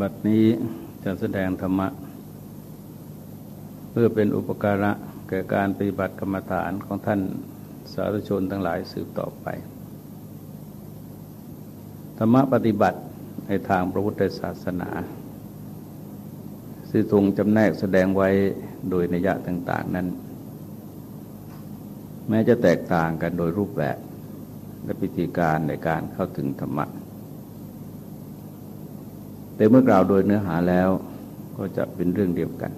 บัดนี้จะแสดงธรรมะ เพื่อเป็นอุปการะแก่การปฏิบัติกรรมฐานของท่านสาธุชนทั้งหลายสืบต่อไป ธรรมะปฏิบัติในทางพระพุทธศาสนาซึ่งทรงจำแนกแสดงไว้โดยนิยะต่าง ๆ นั้น แม้จะแตกต่างกันโดยรูปแบบและพิธีการในการเข้าถึงธรรมะ แต่เมื่อกล่าวโดยเนื้อหาแล้วก็จะเป็นเรื่องเดียวกัน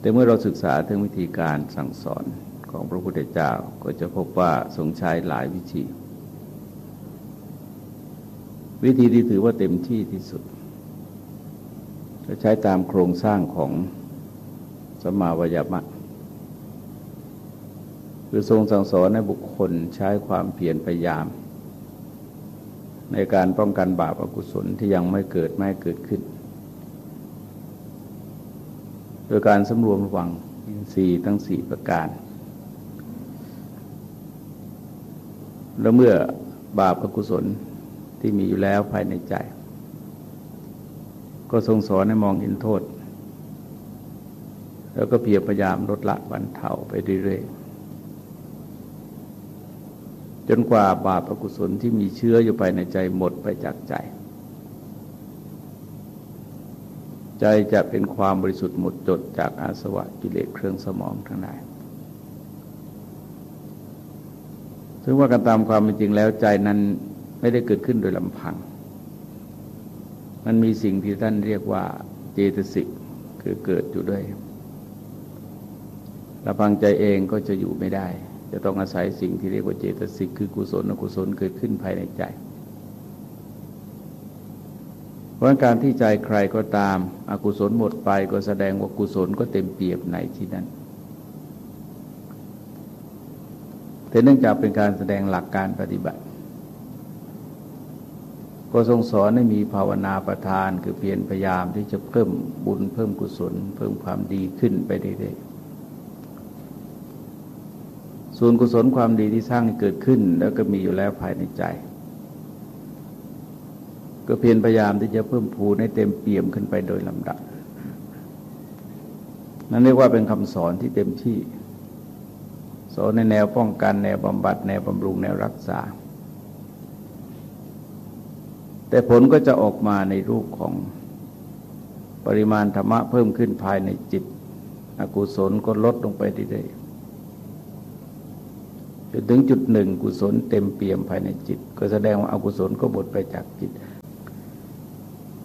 แต่เมื่อเราศึกษาถึงวิธีการสั่งสอนของพระพุทธเจ้าก็จะพบว่าทรงใช้หลายวิธี วิธีที่ถือว่าเต็มที่ที่สุดจะใช้ตามโครงสร้างของสมาวยามะคือทรงสั่งสอนให้บุคคลใช้ความเพียรพยายาม ในการป้องกันบาปอกุศลที่ยังไม่เกิดไม่เกิดขึ้น โดยการสำรวมระวังอินทรีย์ทั้งสี่ประการ แล้วเมื่อบาปอกุศลที่มีอยู่แล้วภายในใจ ก็ทรงสอนให้มองเห็นโทษ แล้วก็เพียรพยายามลดละบรรเทาไปเรื่อยๆ จนกว่าบาปอกุศลที่มีเชื้ออยู่ภายในใจหมดไปจากใจ ใจจะเป็นความบริสุทธิ์หมดจดจากอาสวะกิเลสเครื่องสมองทั้งหลายซึ่งว่ากันตามความเป็นจริงแล้วใจนั้นไม่ได้เกิดขึ้นโดยลำพัง มันมีสิ่งที่ท่านเรียกว่าเจตสิกคือเกิดอยู่ด้วยลำพังใจเองก็จะอยู่ไม่ได้ จะต้องอาศัยสิ่งที่เรียกว่าเจตสิกคือกุศลอกุศลเกิดขึ้นภายในใจ เพราะการที่ใจใครก็ตามอากุศลหมดไปก็แสดงว่ากุศลก็เต็มเปี่ยมในที่นั้น แต่เนื่องจากเป็นการแสดงหลักการปฏิบัติ ก็ทรงสอนให้มีภาวนาประทาน คือเพียรพยายามที่จะเพิ่มบุญเพิ่มกุศล เพิ่มความดีขึ้นไปเรื่อยๆ ส่วนกุศลความดีที่สร้างเกิดขึ้น แล้วก็มีอยู่แล้วภายในใจ ก็เพียรพยายามที่จะเพิ่มพูนให้เต็มเปี่ยมขึ้นไปโดยลำดับ นั่นเรียกว่าเป็นคำสอนที่เต็มที่ สอนในแนวป้องกันแนวบำบัดแนวบำรุงแนวรักษา แต่ผลก็จะออกมาในรูปของปริมาณธรรมะเพิ่มขึ้นภายในจิต อกุศลก็ลดลงไปเรื่อย จนถึงจุดหนึ่งกุศลเต็มเปี่ยมภายในจิต ก็แสดงว่าอากุศลก็หมดไปจากจิต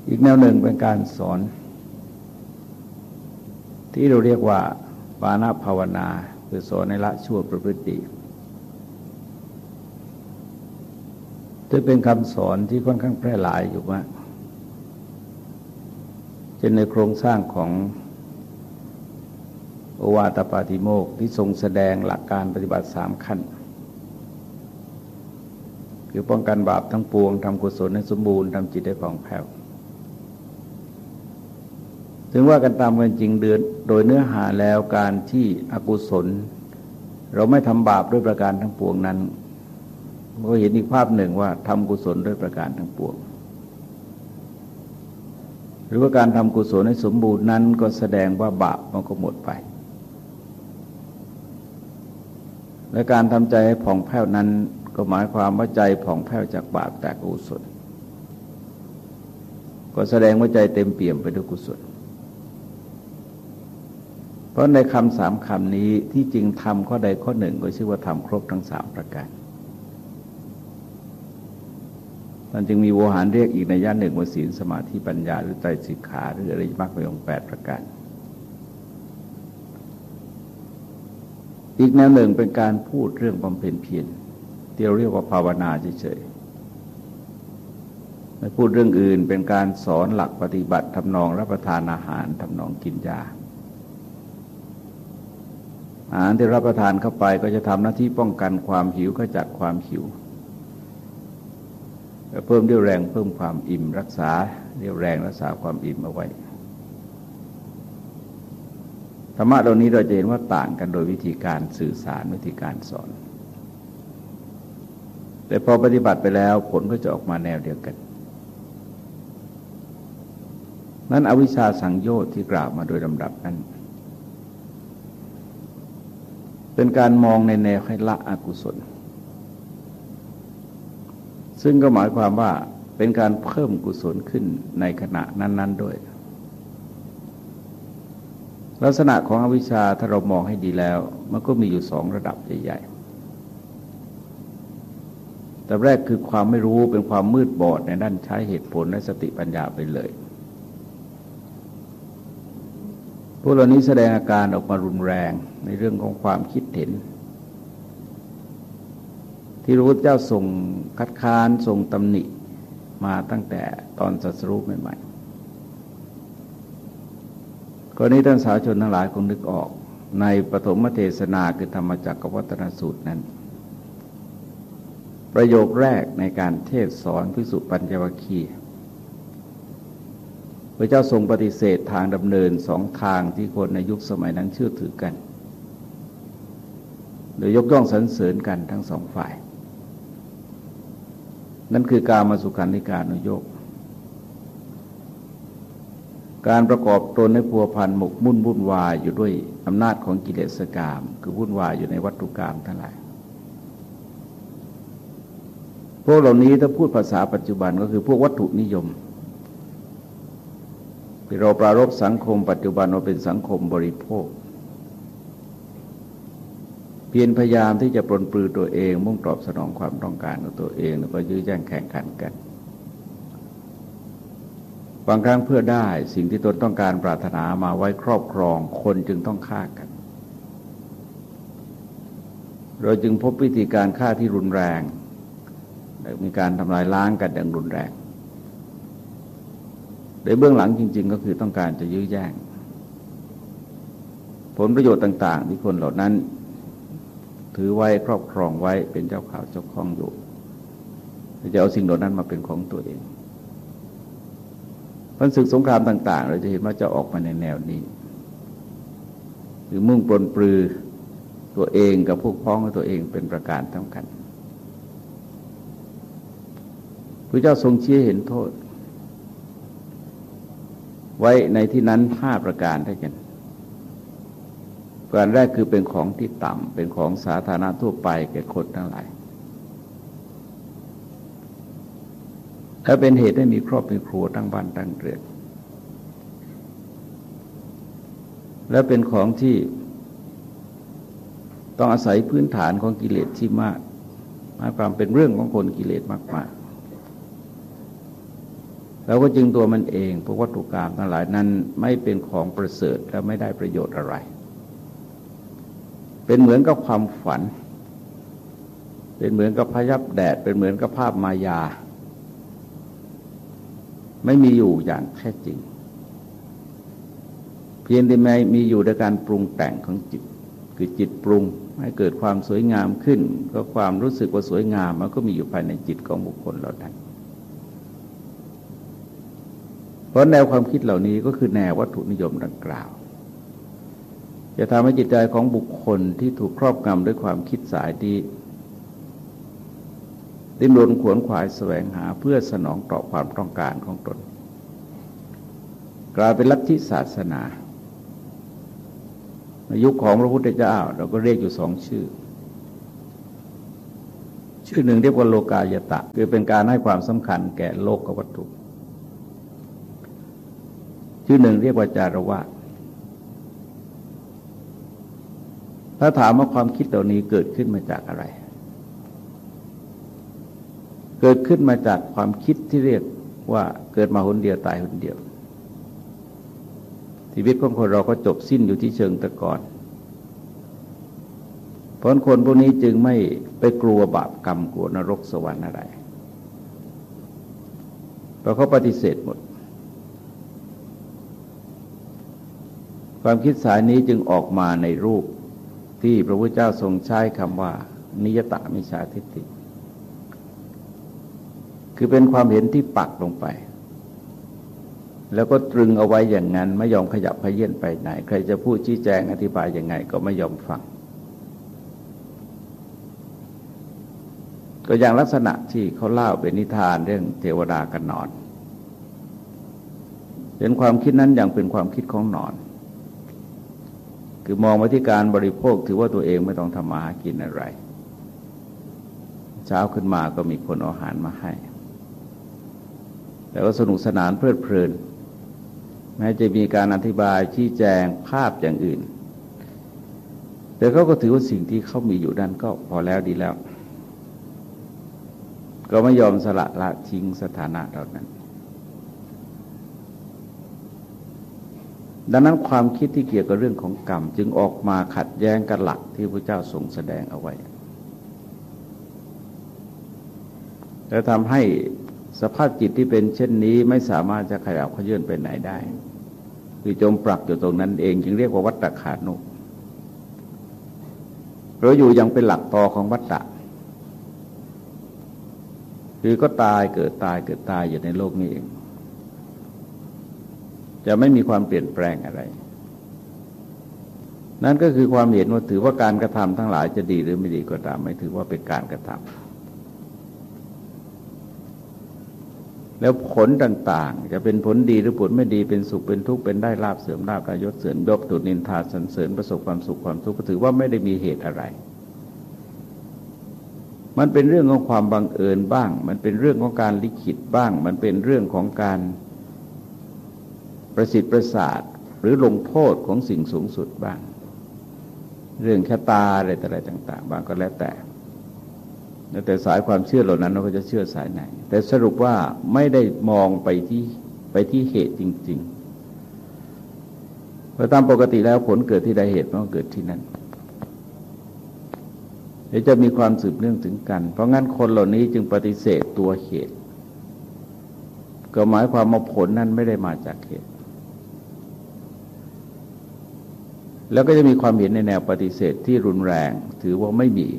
อีกแนวหนึ่งเป็นการสอน ที่เราเรียกว่าปานาภาวนา คือสอนในละชั่วประพฤติจะเป็นคำสอนที่ค่อนข้างแพร่หลายอยู่มากเช่นในโครงสร้างของโอวาตปาติโมกที่ทรงแสดงหลักการปฏิบัติสามขั้น คือป้องกันบาปทั้งปวงทำกุศลให้สมบูรณ์ทำจิตให้ผ่องแผ้วถึงว่ากันตามกันจริงเดือนโดยเนื้อหาแล้วการที่อกุศล เราไม่ทำบาปด้วยประการทั้งปวงนั้นก็เห็นอีกภาพหนึ่งว่าทำกุศลด้วยประการทั้งปวง หรือว่าการทำกุศลให้สมบูรณ์นั้นก็แสดงว่าบาปมันก็หมดไป และการทำใจให้ผ่องแผ้วนั้น ก็หมายความว่าใจผ่องแผ้วจากบาปแต่กุศล ก็แสดงว่าใจเต็มเปี่ยมไปด้วยกุศล เพราะในคำสามคำนี้ที่จริงทำข้อใดข้อหนึ่ง ก็ชื่อว่าทำครบทั้งสามประการมันจึงมีโวหารเรียกอีกในย่านหนึ่งว่าศีลสมาธิปัญญาหรือใจสิกขาหรืออริยมรรคองแปดประการอีกแนวหนึ่งเป็นการพูดเรื่องบำเพ็ญเพียร ที่เราเรียกว่าภาวนาเฉยๆไม่พูดเรื่องอื่นเป็นการสอนหลักปฏิบัติทำนองรับประทานอาหารทำนองกินยา อาหารที่รับประทานเข้าไปก็จะทำหน้าที่ป้องกันความหิวก็จัดความหิวเพิ่มเรี่ยวแรงเพิ่มความอิ่มรักษาเรี่ยวแรงรักษาความอิ่มเอาไว้ธรรมะเหล่านี้เราจะเห็นว่าต่างกันโดยวิธีการสื่อสารวิธีการสอน แต่พอปฏิบัติไปแล้วผลก็จะออกมาแนวเดียวกัน นั้นอวิชชาสังโยชน์ที่กล่าวมาโดยลำดับนั้น เป็นการมองในแนวให้ละอกุศล ซึ่งก็หมายความว่าเป็นการเพิ่มกุศลขึ้นในขณะนั้น ๆ ด้วย ลักษณะของอวิชชาถ้าเรามองให้ดีแล้ว มันก็มีอยู่สองระดับใหญ่ๆ แต่แรกคือความไม่รู้เป็นความมืดบอดในด้านใช้เหตุผลและสติปัญญาไปเลย พวกเหล่านี้แสดงอาการออกมารุนแรงในเรื่องของความคิดเห็น ที่รู้เจ้าทรงคัดค้านทรงตำหนิมาตั้งแต่ตอนสัสรูปใหม่ๆกรณีท่านสาวชนทั้งหลายคงนึกออกในปฐมเทศนาคือธรรมจักรวัตนสูตรนั้น ประโยคแรกในการเทศสอนพิสุปัญญวคีพระเจ้าทรงปฏิเสธทางดำเนินสองทางที่คนในยุคสมัยนั้นเชื่อถือกัน โดยยกย่องสรรเสริญกันทั้งสองฝ่าย นั่นคือการมาสุขันธิการนุโยกการประกอบตนในพัวพันหมกมุ่นวุ่นวายอยู่ด้วยอำนาจของกิเลสกรรมคือวุ่นวายอยู่ในวัตถุกรรมทั้งหลาย พวกเหล่านี้ถ้าพูดภาษาปัจจุบันก็คือพวกวัตถุนิยมเราปรารบสังคมปัจจุบันว่าเป็นสังคมบริโภค เพียรพยายามที่จะปลนปลือตัวเอง มุ่งตอบสนองความต้องการของตัวเองแล้วก็ยื้อแย่งแข่งขันกัน บางครั้งเพื่อได้สิ่งที่ตนต้องการปรารถนามาไว้ครอบครองคนจึงต้องฆ่ากัน เราจึงพบวิธีการฆ่าที่รุนแรง มีการทำลายล้างกันอย่างรุนแรงโดยเบื้องหลังจริง ๆ ก็คือต้องการจะยื้อแย่งผลประโยชน์ต่าง ๆ ที่คนเหล่านั้น ถือไว้ครอบครองไว้เป็นเจ้าข่าวเจ้าของอยู่จะเอาสิ่งเหล่านั้นมาเป็นของตัวเองพันศึกสงครามต่าง ๆ เราจะเห็นว่าจะออกมาในแนวนี้หรือมุ่งปลนปลือตัวเองกับพวกพ้องของตัวเองเป็นประการสำคัญพ ระเจ้าทรงชี้เห็นโทษ ไว้ในที่นั้นห้าประการได้กันการแรกคือเป็นของที่ต่ำเป็นของสาธารณะทั่วไปแก่คนทั้งหลายและเป็นเหตุให้มีครอบมีครัวตั้งบ้านตั้งเรือนและเป็นของที่ต้องอาศัยพื้นฐานของกิเลสที่มากมากความเป็นเรื่องของคนกิเลสมาก เราก็จึงตัวมันเองพวกวัตถุกรรมทั้งหลายนั้นไม่เป็นของประเสริฐและไม่ได้ประโยชน์อะไร เป็นเหมือนกับความฝัน เป็นเหมือนกับพยับแดด เป็นเหมือนกับภาพมายา ไม่มีอยู่อย่างแท้จริง เพียงแต่ไม่มีอยู่ในการปรุงแต่งของจิต คือจิตปรุงให้เกิดความสวยงามขึ้น ก็ความรู้สึกว่าสวยงามมันก็มีอยู่ภายในจิตของบุคคลเหล่านั้ เพราะแนวความคิดเหล่านี้ก็คือแนววัตถุนิยมดังกล่าวจะทำให้จิตใจของบุคคลที่ถูกครอบงำด้วยความคิดสายดีดิ้นรนขวนขวายแสวงหาเพื่อสนองต่อความต้องการของตน กลายเป็นลัทธิศาสนาในยุคของพระพุทธเจ้าเราก็เรียกอยู่สองชื่อ ชื่อหนึ่งเรียกว่าโลกายตะ คือเป็นการให้ความสำคัญแก่โลกกับวัตถุ ชื่อหนึ่งเรียกว่าจารวะถ้าถามว่าความคิดเหล่านี้เกิดขึ้นมาจากอะไร เกิดขึ้นมาจากความคิดที่เรียกว่าเกิดมาหนเดียวตายหนเดียว ชีวิตของคนเราก็จบสิ้นอยู่ที่เชิงตะกอนเพราะคนพวกนี้จึงไม่ไปกลัวบาปกรรมกลัวนรกสวรรค์อะไรเพราะเขาปฏิเสธหมด ความคิดสายนี้จึงออกมาในรูปที่พระพุทธเจ้าทรงใช้คำว่า นิยตามิชาทิฏฐิ คือเป็นความเห็นที่ปักลงไป แล้วก็ตรึงเอาไว้อย่างนั้น ไม่ยอมขยับขยื่นไปไหน ใครจะพูดชี้แจงอธิบายยังไงก็ไม่ยอมฟัง ก็อย่างลักษณะที่เขาเล่าเป็นนิทานเรื่องเทวดากันนอนเห็นความคิดนั้นอย่างเป็นความคิดของนอน คือมองมาที่การบริโภคถือว่าตัวเองไม่ต้องทำมาหากินอะไร เช้าขึ้นมาก็มีคนอาหารมาให้ แต่ว่าสนุกสนานเพลิดเพลิน แม้จะมีการอธิบายชี้แจงภาพอย่างอื่น แต่เขาก็ถือว่าสิ่งที่เขามีอยู่นั้นก็พอแล้วดีแล้ว ก็ไม่ยอมสละละทิ้งสถานะเหล่านั้น ดังนั้นความคิดที่เกี่ยวกับเรื่องของกรรม จึงออกมาขัดแย้งกับหลักที่พระเจ้าทรงแสดงเอาไว้ และทำให้สภาพจิตที่เป็นเช่นนี้ไม่สามารถจะขยับขยื่นไปไหนได้ คือจมปรักอยู่ตรงนั้นเอง จึงเรียกว่าวัตตะขานุเราอยู่ยังเป็นหลักต่อของวัตตะ คือก็ตายเกิดตายเกิดตายอยู่ในโลกนี้เอง จะไม่มีความเปลี่ยนแปลงอะไร นั่นก็คือความเห็นว่าถือว่าการกระทำทั้งหลายจะดีหรือไม่ดีก็ตาม ไม่ถือว่าเป็นการกระทำแล้วผลต่าง ๆ จะเป็นผลดีหรือผลไม่ดีเป็นสุขเป็นทุกข์เป็นได้ลาบเสื่อมลาบรายศเสื่อมยกตุนินทาสันเสริญประสบความสุขความทุกข์ก็ถือว่าไม่ได้มีเหตุอะไรมันเป็นเรื่องของความบังเอิญบ้าง มันเป็นเรื่องของการลิขิตบ้าง มันเป็นเรื่องของการ ประสิทธิ์ประสาทหรือลงโทษของสิ่งสูงสุดบ้าง เรื่องแค่ตาอะไรต่อะไรต่าง ๆบางก็แล้วแต่แล้วแต่สายความเชื่อเหล่านั้นเราก็จะเชื่อสายไหน แต่สรุปว่าไม่ได้มองไปที่ไปที่เหตุจริงๆเพราะตามปกติแล้วผลเกิดที่ใดเหตุมันก็เกิดที่นั่นเดี๋ยวจะมีความสืบเนื่องถึงกัน เพราะงั้นคนเหล่านี้จึงปฏิเสธตัวเหตุ ก็หมายความว่าผลนั้นไม่ได้มาจากเหตุ แล้วก็จะมีความเห็นในแนวปฏิเสธที่รุนแรง ถือว่าไม่มี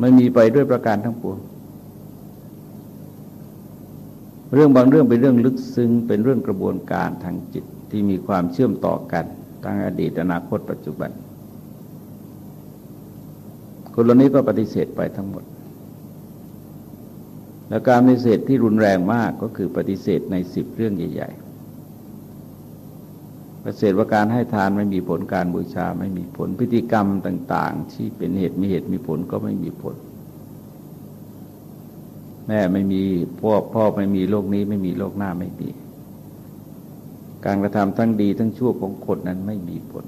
ไม่มีไปด้วยประการทั้งปวงเรื่องบางเรื่องเป็นเรื่องลึกซึ้งเป็นเรื่องกระบวนการทางจิตที่มีความเชื่อมต่อกันทั้งอดีตอนาคตปัจจุบัน คนเหล่านี้ก็ปฏิเสธไปทั้งหมด และการปฏิเสธที่รุนแรงมากก็คือปฏิเสธในสิบเรื่องใหญ่ ปเสธว่าการให้ทานไม่มีผลการบูชาไม่มีผลพฤติกรรมต่าง ๆ ที่เป็นเหตุมีเหตุมีผลก็ไม่มีผล แม่ไม่มีพ่อพ่อไม่มีโลกนี้ไม่มีโลกหน้าไม่มีการกระทำทั้งดีทั้งชั่วของคนนั้นไม่มีผล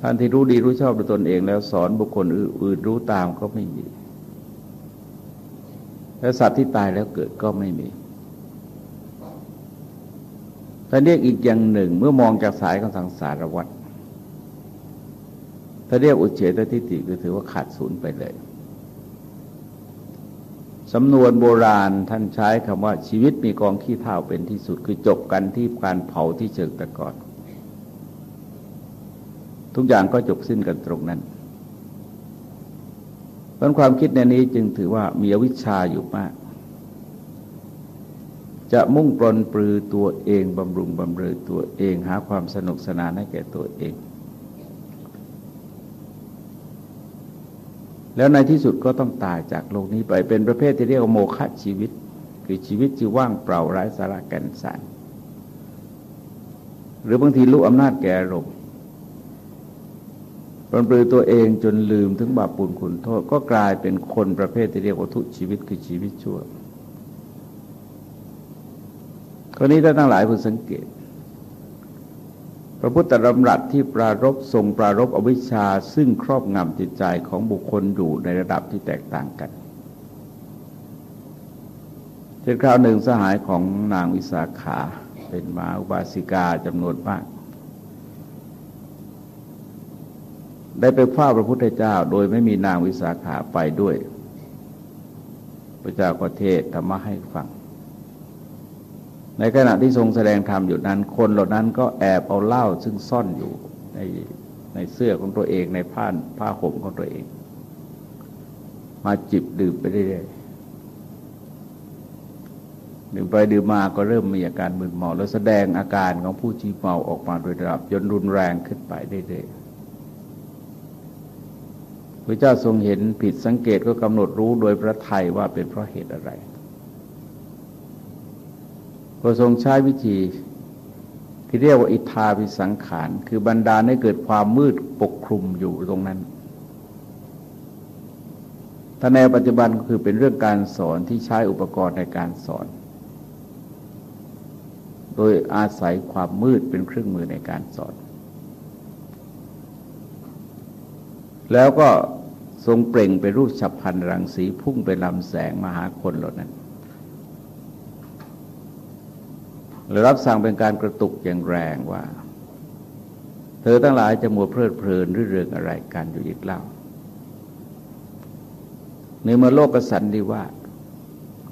ท่านที่รู้ดีรู้ชอบด้วยตนเองแล้วสอนบุคคลอื่นรู้ตามก็ไม่มี และสัตว์ที่ตายแล้วเกิดก็ไม่มี ถ้าเรียกอีกอย่างหนึ่ง เมื่อมองจากสายของสังสารวัฏถ้าเรียกอุเฉตทิฏฐิก็ถือว่าขาดศูนย์ไปเลยสำนวนโบราณท่านใช้คำว่าชีวิตมีกองขี้เท่าเป็นที่สุดคือจบกันที่การเผาที่เชิงตะกอนทุกอย่างก็จบสิ้นกันตรงนั้นเพราะความคิดในนี้จึงถือว่ามีอวิชชาอยู่มาก จะมุ่งปลนปลือตัวเองบำรุงบำเรอตัวเองหาความสนุกสนานให้แก่ตัวเอง แล้วในที่สุดก็ต้องตายจากโลกนี้ไปเป็นประเภทที่เรียกว่าโมฆะชีวิต คือชีวิตที่ว่างเปล่าไร้สาระแก่นสารหรือบางทีรู้อำนาจแก่รมปลนปลือตัวเองจนลืมถึงบาปปุลคุณโทษ ก็กลายเป็นคนประเภทที่เรียกว่าทุชีวิตคือชีวิตชั่ว คนนี้ท่านทั้งหลายผู้สังเกต พระพุทธธรำรัสที่ปรารบทรงปรารบอวิชชาซึ่งครอบงำจิตใจของบุคคลอยู่ในระดับที่แตกต่างกันเช่นคราวหนึ่งสหายของนางวิสาขาเป็นมาอุบาสิกาจำนวนมาก ได้ไปเฝ้าพระพุทธเจ้าโดยไม่มีนางวิสาขาไปด้วย พระเจ้าก็เทศธรรมะให้ฟัง ในขณะที่ทรงแสดงธรรมอยู่นั้น คนเหล่านั้นก็แอบเอาเหล้าซึ่งซ่อนอยู่ในในเสื้อของตัวเองในผ้าผ้าห่มของตัวเอง มาจิบดื่มไปเรื่อยๆดื่มไปดื่มมาก็เริ่มมีอาการมึนเมาแล้วแสดงอาการของผู้จีเมาออกมาโดยระดับจนรุนแรงขึ้นไปเรื่อยๆพระเจ้าทรงเห็นผิดสังเกตก็กำหนดรู้โดยพระไทยว่าเป็นเพราะเหตุอะไร ก็ทรงใช้วิธีที่เรียกว่าอิทธาวิสังขาร คือบรรดาให้เกิดความมืดปกคลุมอยู่ตรงนั้นถ้าในปัจจุบันก็คือเป็นเรื่องการสอนที่ใช้อุปกรณ์ในการสอน โดยอาศัยความมืดเป็นเครื่องมือในการสอน แล้วก็ทรงเปล่งไปรูปฉับพันรังสีพุ่งไปลำแสงมหาคนเหล่านั้น แลวรับสั่งเป็นการกระตุกอย่างแรงว่า เธอทั้งหลายจะมัวเพลิดเพลินหรือเรื่องอะไรกันอยู่อีกเล่า ในเมื่อโลกกสันนิวาส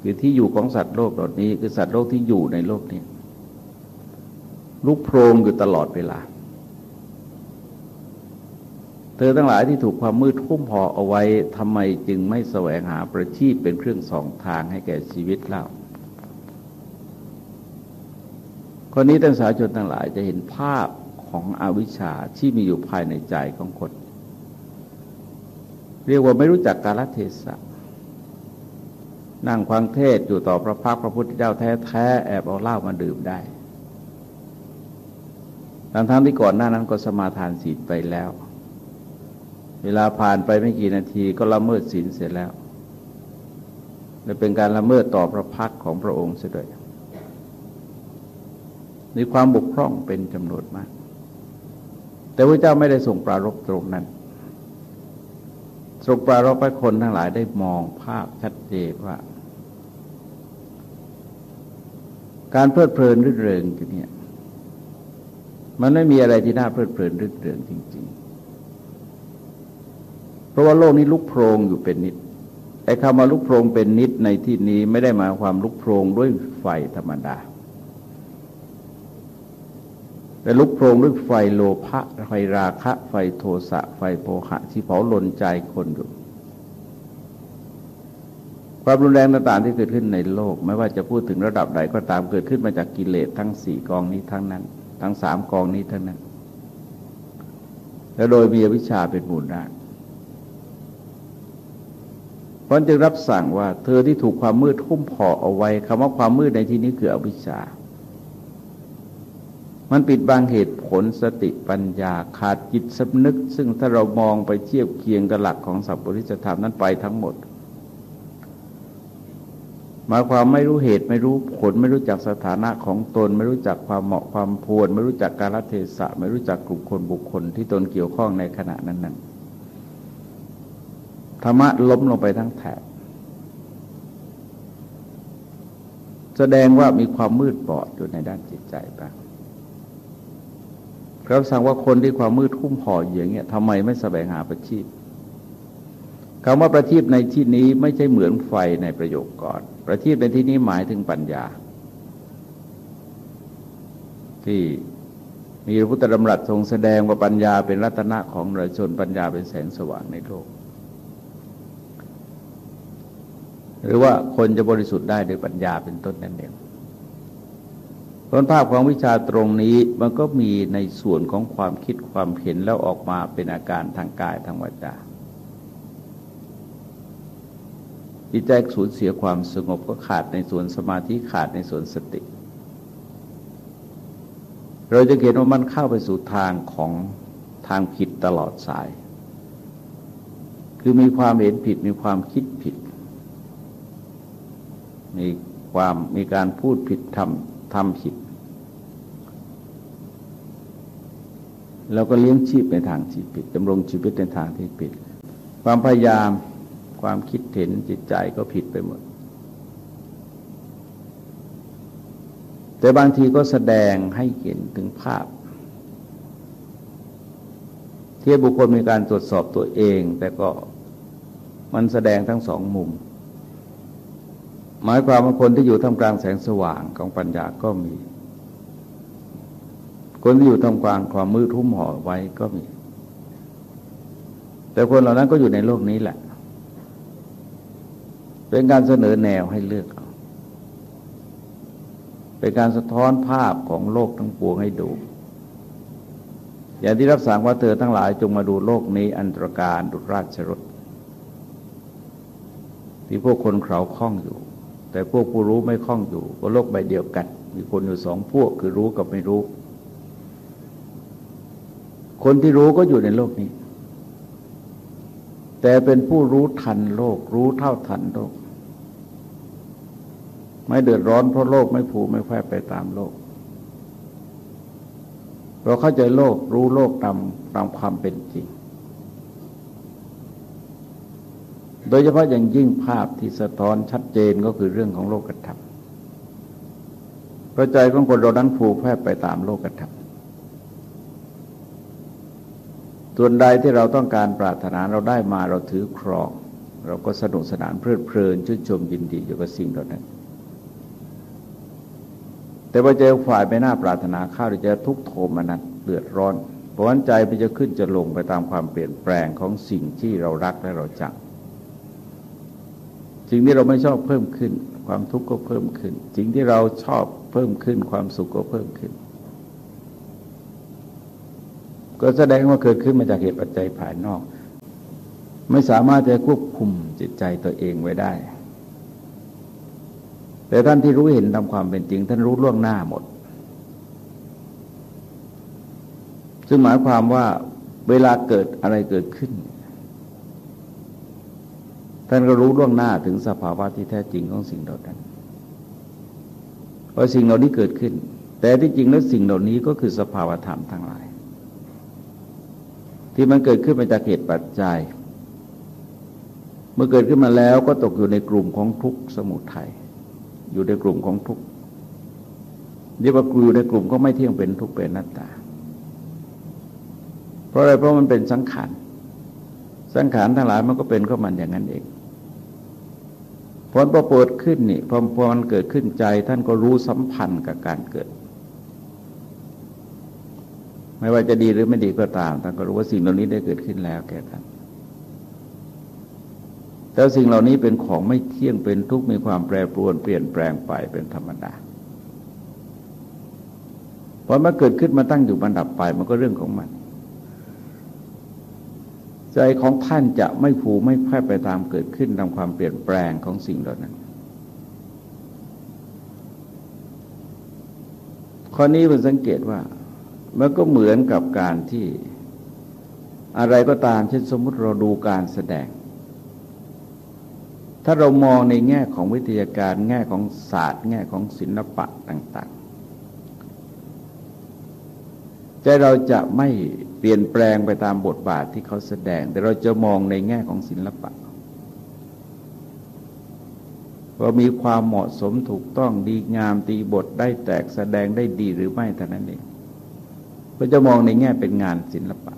คือที่อยู่ของสัตว์โลกเหล่านี้ คือสัตว์โลกที่อยู่ในโลกนี้ลุกโพรงอยู่ตลอดเวลา เธอทั้งหลายที่ถูกความมืดทุ่มพอเอาไว้ทำไมจึงไม่แสวงหาประชีพเป็นเครื่องสองทางให้แก่ชีวิตเล่า คนนี้ท่านสาชนทั้งหลายจะเห็นภาพของอวิชชาที่มีอยู่ภายในใจของคน เรียกว่าไม่รู้จักกาลเทศะนั่งฟังเทศอยู่ต่อพระพักพระพุทธเจ้าแท้ๆแอบเอาเหล้ามาดื่มได้ทั้งทั้งที่ก่อนหน้านั้นก็สมาทานศีลไปแล้ว เวลาผ่านไปไม่กี่นาทีก็ละเมิดศีลเสร็จแล้วและเป็นการละเมิดต่อพระพักของพระองค์เสียด้วย มีความบกพร่องเป็นจำนวนมาก แต่พระเจ้าไม่ได้ส่งปรารบตรงนั้นส่งปรารบให้คนทั้งหลายได้มองภาพชัดเจนว่า การเพลิดเพลินรื่นเริงเนี่ย มันไม่มีอะไรที่น่าเพลิดเพลินรื่นเริงจริง ๆ เพราะว่าโลกนี้ลุกโพรงอยู่เป็นนิดไอ้คำว่าลุกโพรงเป็นนิดในที่นี้ไม่ได้หมายความลุกโพรงด้วยไฟธรรมดา แต่ลุกโพรงด้วยไฟโลภะไฟราคะ ไฟโทสะ ไฟโภหะ ที่เผาลนใจคนอยู่ความรุนแรงต่างๆที่เกิดขึ้นในโลก ไม่ว่าจะพูดถึงระดับใดก็ตามเกิดขึ้นมาจากกิเลสทั้งสี่กองนี้ทั้งนั้น ทั้งสามกองนี้ทั้งนั้น และโดยมีวิชาเป็นมูลรากเพราะจึงรับสั่งว่า เธอที่ถูกความมืดหุ้มห่อเอาไว้คำว่าความมืดในที่นี้คืออวิชชา มันปิดบังเหตุผลสติปัญญาขาดจิตสำนึก ซึ่งถ้าเรามองไปเทียบเคียงกับหลักของสัพพุริสธรรมนั้นไปทั้งหมดหมายความไม่รู้เหตุไม่รู้ผล ไม่รู้จักสถานะของตน ไม่รู้จักความเหมาะความควรไม่รู้จักกาลเทศะ ไม่รู้จักกลุ่มคนบุคคลที่ตนเกี่ยวข้องในขณะนั้นนั้นธรรมะล้มลงไปทั้งแถบแสดงว่ามีความมืดบอดอยู่ในด้านจิตใจบ้าง รับสั่งว่าคนที่ความมืดคุ้มห่ออย่างเงี้ยทำไมไม่แสวงหาประชีพคำว่าประทีปในที่นี้ไม่ใช่เหมือนไฟในประโยคก่อน ประทีปในที่นี้หมายถึงปัญญา ที่มีพระพุทธดำรัสทรงแสดงว่าปัญญาเป็นรัตนะของประชนปัญญาเป็นแสงสว่างในโลก หรือว่าคนจะบริสุทธิ์ได้โดยปัญญาเป็นต้นนั่นเอง ผลภาพของวิชาตรงนี้มันก็มีในส่วนของความคิดความเห็นแล้วออกมาเป็นอาการทางกายทางวาจาจิตใจสูญเสียความสงบก็ขาดในส่วนสมาธิขาดในส่วนสติ เราจะเห็นว่ามันเข้าไปสู่ทางของทางผิดตลอดสาย คือมีความเห็นผิดมีความคิดผิด มีความมีการพูดผิดทำทำผิด เราก็เลี้ยงชีพในทางที่ผิดดำรงชีวิตในทางที่ผิด ความพยายามความคิดเห็นจิตใจก็ผิดไปหมด แต่บางทีก็แสดงให้เห็นถึงภาพที่บุคคลมีการตรวจสอบตัวเอง แต่ก็มันแสดงทั้งสองมุม หมายความว่าคนที่อยู่ท่ามกลางแสงสว่างของปัญญาก็มี คนที่อยู่ทำกลางความมืดทุ่มห่อไว้ก็มี แต่คนเหล่านั้นก็อยู่ในโลกนี้แหละ เป็นการเสนอแนวให้เลือกเอาเป็นการสะท้อนภาพของโลกทั้งปวงให้ดู อย่างที่รับสั่งว่าเธอทั้งหลายจงมาดูโลกนี้อันตรการดุราชรถที่พวกคนเขาคล้องอยู่ แต่พวกผู้รู้ไม่คล้องอยู่ก็โลกใบเดียวกัน มีคนอยู่สองพวกคือรู้กับไม่รู้ คนที่รู้ก็อยู่ในโลกนี้ แต่เป็นผู้รู้ทันโลก รู้เท่าทันโลก ไม่เดือดร้อนเพราะโลกไม่ผูกไม่แฝงไปตามโลก เราเข้าใจโลกรู้โลกตามตามความเป็นจริง โดยเฉพาะอย่างยิ่งภาพที่สะท้อนชัดเจนก็คือเรื่องของโลกธรรมพระใจของคนเรานั้นผูกแฝงไปตามโลกธรรม ส่วนใดที่เราต้องการปรารถนาเราได้มาเราถือครอง เราก็สนุกสนานเพลิดเพลินชื่นชมยินดีอยู่กับสิ่งเหล่านั้น แต่ว่าเจอฝ่ายไม่น่าปรารถนาข้าวจะทุกโทมนันเดือดร้อนเพราะวันใจมันจะขึ้นจะลงไปตามความเปลี่ยนแปลงของสิ่งที่เรารักและเราจังสิ่งที่เราไม่ชอบเพิ่มขึ้น ความทุกข์ก็เพิ่มขึ้นสิ่งที่เราชอบเพิ่มขึ้น ความสุขก็เพิ่มขึ้น ก็แสดงว่าเกิดขึ้นมาจากเหตุปัจจัยภายนอก ไม่สามารถจะควบคุมจิตใจตัวเองไว้ได้ แต่ท่านที่รู้เห็นตามความเป็นจริง ท่านรู้ล่วงหน้าหมด ซึ่งหมายความว่าเวลาเกิดอะไรเกิดขึ้น ท่านก็รู้ล่วงหน้าถึงสภาวะที่แท้จริงของสิ่งเหล่านั้นว่าสิ่งเหล่านี้เกิดขึ้น แต่ที่จริงแล้วสิ่งเหล่านี้ก็คือสภาวธรรมทั้งหลาย ที่มันเกิดขึ้นมาจากเหตุปัจจัย เมื่อเกิดขึ้นมาแล้วก็ตกอยู่ในกลุ่มของทุกสมุทัยอยู่ในกลุ่มของทุกเรียกว่ากอยู่ในกลุ่มก็ไม่เที่ยงเป็นทุกเป็นนัตตา เพราะอะไรเพราะมันเป็นสังขารสังขารทั้งหลายมันก็เป็นก็มันอย่างนั้นเองผลประเปิดขึ้นนี่พอพอมันเกิดขึ้นใจ ท่านก็รู้สัมพันธ์กับการเกิด ไม่ว่าจะดีหรือไม่ดีก็ตามท่านก็รู้ว่าสิ่งเหล่านี้ได้เกิดขึ้นแล้วแก่ท่านแต่สิ่งเหล่านี้เป็นของไม่เที่ยงเป็นทุกข์มีความแปรปรวนเปลี่ยนแปลงไปเป็นธรรมดาพอมันเกิดขึ้นมาตั้งอยู่บรรดับไปมันก็เรื่องของมัน ใจของท่านจะไม่ผูไม่แพร่ไปตามเกิดขึ้นตามความเปลี่ยนแปลงของสิ่งเหล่านั้นข้อนี้มันสังเกตว่า มันก็เหมือนกับการที่อะไรก็ตามเช่นสมมติเราดูการแสดง ถ้าเรามองในแง่ของวิทยาการแง่ของศาสตร์ แง่ของศิลปะต่าง ๆ ใจเราจะไม่เปลี่ยนแปลงไปตามบทบาทที่เขาแสดง แต่เราจะมองในแง่ของศิลปะว่ามีความเหมาะสมถูกต้องดีงามตีบทได้แตกแสดงได้ดีหรือไม่เท่านั้นเอง ก็จะมองในแง่เป็นงานศิลปะ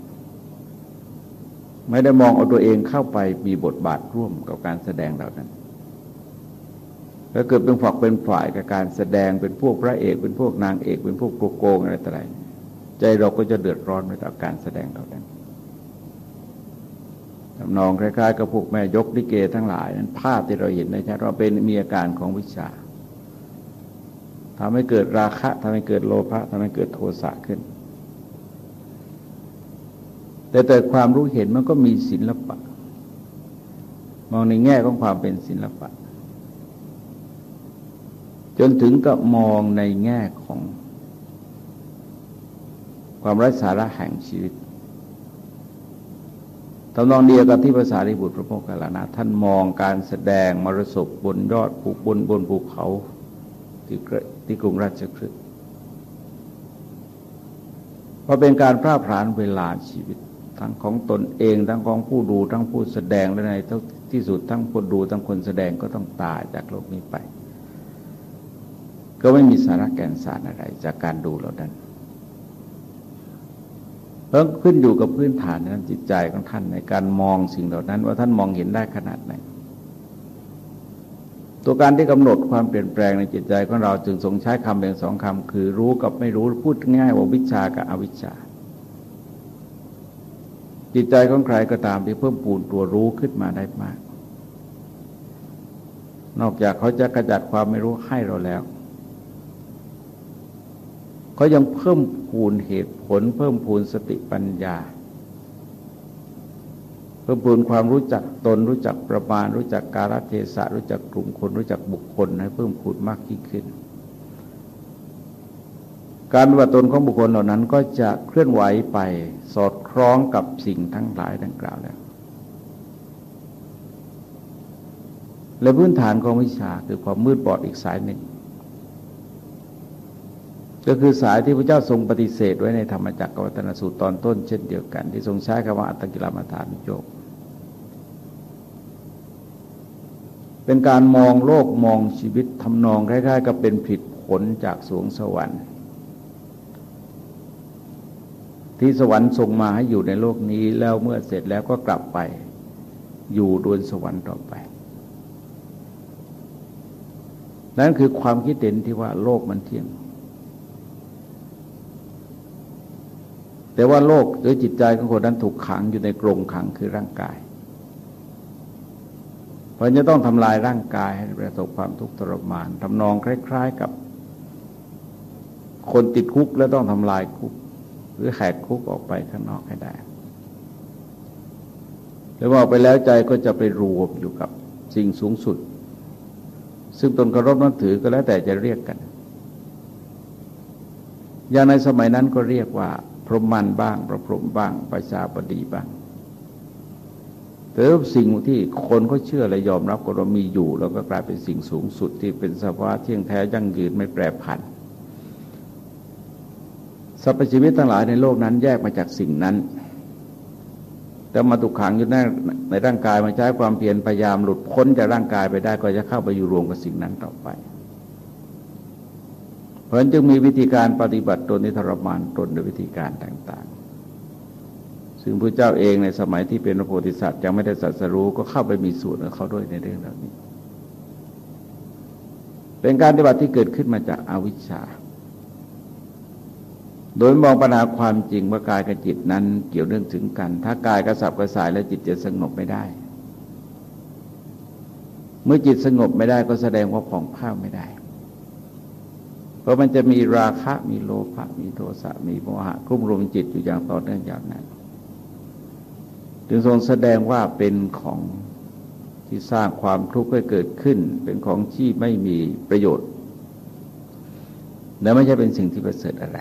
ไม่ได้มองเอาตัวเองเข้าไปมีบทบาทร่วมกับการแสดงเหล่านั้นแล้วเกิดเป็นฝักเป็นฝ่ายกับการแสดงเป็นพวกพระเอก เป็นพวกนางเอก เป็นพวกโกงอะไรต่ออะไรใจเราก็จะเดือดร้อนไปกับการแสดงเหล่านั้นทำนองคล้ายๆกับพวกแม่ยกลิเกทั้งหลายนั้นภาพที่เราเห็นในชัดว่าเป็นมีอาการของวิชาทำให้เกิดราคะทำให้เกิดโลภะทำให้เกิดโทสะขึ้น แต่แต่ความรู้เห็นมันก็มีศิลปะ มองในแง่ของความเป็นศิลปะ จนถึงกับมองในแง่ของ ความไร้สาระแห่งชีวิตตำนองเดียวกับที่ภาษาริบุตรพระโมคคัลลานะท่านมองการแสดงมรสพบนยอดภูบนบนภูเขาที่ที่กรุงราชคฤห์เพราะเป็นการพร่าพรานเวลาชีวิต ทั้งของตนเอง ทั้งของผู้ดูทั้งผู้แสดงและในที่สุดทั้งผู้ดูทั้งคนแสดงก็ต้องตายจากโลกนี้ไป ก็ไม่มีสาระแก่นสารอะไร จากการดูเหล่านั้นเพิ่มขึ้นอยู่กับพื้นฐานนั้นจิตใจของท่านในการมองสิ่งเหล่านั้น ว่าท่านมองเห็นได้ขนาดไหนตัวการที่กำหนดความเปลี่ยนแปลงในจิตใจของเราจึงทรงใช้คำเป็นสองคำคือรู้กับไม่รู้พูดง่ายว่าวิชากับอวิชชา จิตใจของใครก็ตามที่เพิ่มปูนตัวรู้ขึ้นมาได้มาก นอกจากเขาจะกระจัดความไม่รู้ให้เราแล้วเขายังเพิ่มพูนเหตุผล เพิ่มพูนสติปัญญา เพิ่มพูนความรู้จักตน รู้จักประมาณ รู้จักกาลเทศะรู้จักกลุ่มคน รู้จักบุคคลให้เพิ่มพูนมากยิ่งขึ้น การปฏิบัติตนของบุคคลเหล่านั้นก็จะเคลื่อนไหวไปสอดคล้องกับสิ่งทั้งหลายดังกล่าวแล้ว และพื้นฐานของวิชาคือความมืดบอดอีกสายหนึ่ง ก็คือสายที่พระเจ้าทรงปฏิเสธไว้ในธรรมจักรวัตนสูตรตอนต้นเช่นเดียวกัน ที่ทรงใช้คำว่าอัตตกิลมัฐานโยกเป็นการมองโลกมองชีวิตทำนองคล้ายๆ กับเป็นผิดผลจากสวงสวรรค์ ที่สวรรค์ส่งมาให้อยู่ในโลกนี้แล้วเมื่อเสร็จแล้วก็กลับไป อยู่ดวนสวรรค์ต่อไปนั่นคือความคิดเห็นที่ว่าโลกมันเที่ยง แต่ว่าโลกหรือจิตใจของคนนั้นถูกขังอยู่ในกรงขังคือร่างกาย เพราะจะต้องทำลายร่างกายให้ประสบความทุกข์ทรมานทำนองคล้าย ๆกับ คนติดคุกแล้วต้องทำลายคุก รือแหกคุกออกไปข้างนอกให้ได้แล้วออกไปแล้วใจก็จะไปรวมอยู่กับสิ่งสูงสุด ซึ่งตนเคารพนับถือก็แล้วแต่จะเรียกกัน อย่างในสมัยนั้นก็เรียกว่า พรหมันบ้าง ประพรหมบ้างประชาบดีบ้างแต่สิ่งที่คนก็เชื่อและยอมรับก็เรามีอยู่ แล้วก็กลายเป็นสิ่งสูงสุดที่เป็นสภาวะเที่ยงแท้ยั่งยืนไม่แปรผัน สรรพชีวิตทั้งหลายในโลกนั้นแยกมาจากสิ่งนั้น แต่มาตุกขังอยู่ในในร่างกายมาใช้ความเพียรพยายามหลุดพ้นจากร่างกายไปได้ก็จะเข้าไปอยู่รวมกับสิ่งนั้นต่อไป เพราะฉะนั้นจึงมีวิธีการปฏิบัติตนในทรมานตนด้วยวิธีการต่างๆ ซึ่งพระเจ้าเองในสมัยที่เป็นพระโพธิสัตว์ยังไม่ได้สัสรู้ก็เข้าไปมีส่วนกับเขาด้วยในเรื่องเหล่านี้ เป็นการปฏิบัติที่เกิดขึ้นมาจากอาวิชชา โดยมองปัญหาความจริงว่ากายกับจิตนั้นเกี่ยวเนื่องถึงกัน ถ้ากายกระสับกระส่ายและจิตจะสงบไม่ได้ เมื่อจิตสงบไม่ได้ก็แสดงว่าผ่องผ้าไม่ได้ เพราะมันจะมีราคะมีโลภะมีโทสะมีโมหะคุ้มรุมจิตอยู่อย่างต่อเนื่องอย่างนั้น จึงทรงแสดงว่าเป็นของที่สร้างความทุกข์ให้เกิดขึ้น เป็นของที่ไม่มีประโยชน์ และไม่ใช่เป็นสิ่งที่ประเสริฐอะไร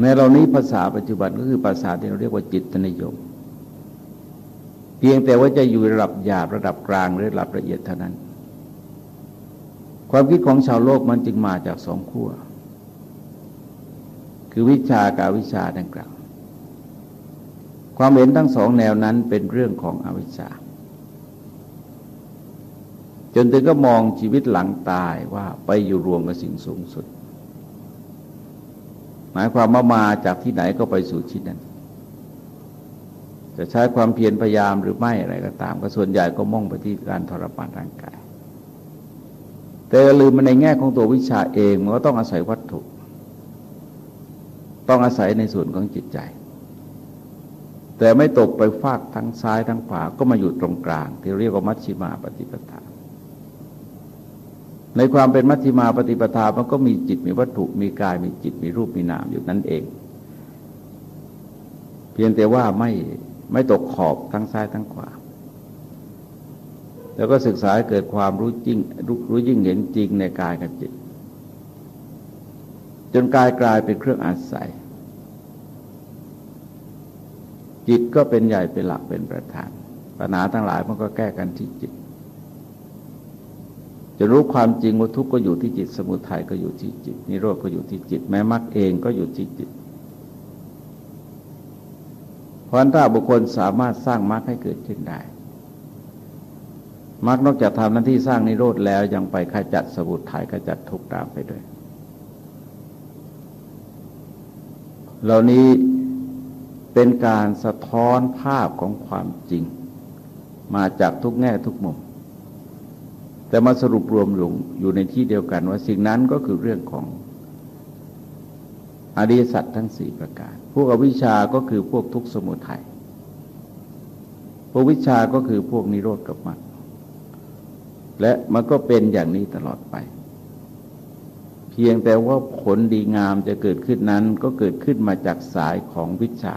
ในเรานี้ภาษาปัจจุบันก็คือภาษาที่เราเรียกว่าจิตนิยม เพียงแต่ว่าจะอยู่ระดับหยาบระดับกลางหรือระดับละเอียดเท่านั้น ความคิดของชาวโลกมันจึงมาจากสองขั้วคือวิชากับวิชาดังกล่าวความเห็นทั้งสองแนวนั้นเป็นเรื่องของอวิชชา จนถึงก็มองชีวิตหลังตายว่าไปอยู่รวมกับสิ่งสูงสุด มายความว่ามาจากที่ไหนก็ไปสู่ที่นั้น จะใช้ความเพียรพยายามหรือไม่อะไรก็ตาม ก็ส่วนใหญ่ก็มุ่งไปที่การทรมานร่างกาย แต่ลืมมาในแง่ของตัววิชาเองมันก็ต้องอาศัยวัตถุ ต้องอาศัยในส่วนของจิตใจ แต่ไม่ตกไปฟากทั้งซ้ายทั้งขวาก็มาอยู่ตรงกลาง ที่เรียกว่ามัชชิมาปฏิปทา ในความเป็นมัชชิมาปฏิปทา มันก็มีจิตมีวัตถุมีกายมีจิตมีรูปมีนามอยู่นั่นเอง เพียงแต่ว่าไม่ไม่ตกขอบทั้งซ้ายทั้งขวา แล้วก็ศึกษาเกิดความรู้จริงรู้ยิ่งเห็นจริงในกายกับจิต จนกายกลายเป็นเครื่องอาศัย จิตก็เป็นใหญ่เป็นหลักเป็นประธาน ปัญหาทั้งหลายมันก็แก้กันที่จิต จะรู้ความจริงว่าทุกข์ก็อยู่ที่จิต สมุทัยก็อยู่ที่จิต นิโรธก็อยู่ที่จิต แม้มรรคเองก็อยู่ที่จิต เพราะถ้าบุคคลสามารถสร้างมรรคให้เกิดขึ้นได้มรรคนอกจากทำหน้าที่สร้างนิโรธแล้วยังไปขจัดสมุทัยขจัดทุกข์ตามไปด้วย เหล่านี้เป็นการสะท้อนภาพของความจริง มาจากทุกแง่ทุกมุม แต่มาสรุปรวมลงอยู่ในที่เดียวกันว่าสิ่งนั้นก็คือเรื่องของอริยสัจทั้งสี่ประการ พวกอวิชาก็คือพวกทุกสมุทัย พวกวิชาก็คือพวกนิโรธกับมรรค และมันก็เป็นอย่างนี้ตลอดไป เพียงแต่ว่าผลดีงามจะเกิดขึ้นนั้นก็เกิดขึ้นมาจากสายของวิชา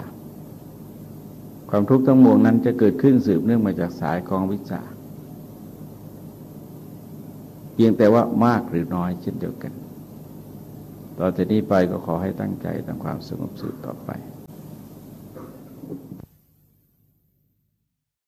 ความทุกข์ทั้งมวลนั้นจะเกิดขึ้นสืบเนื่องมาจากสายของวิชา พียงแต่ว่ามากหรือน้อยเช่นเดียวกัน ต่อจากนี้ไปก็ขอให้ตั้งใจทำความสงบสืบต่อไป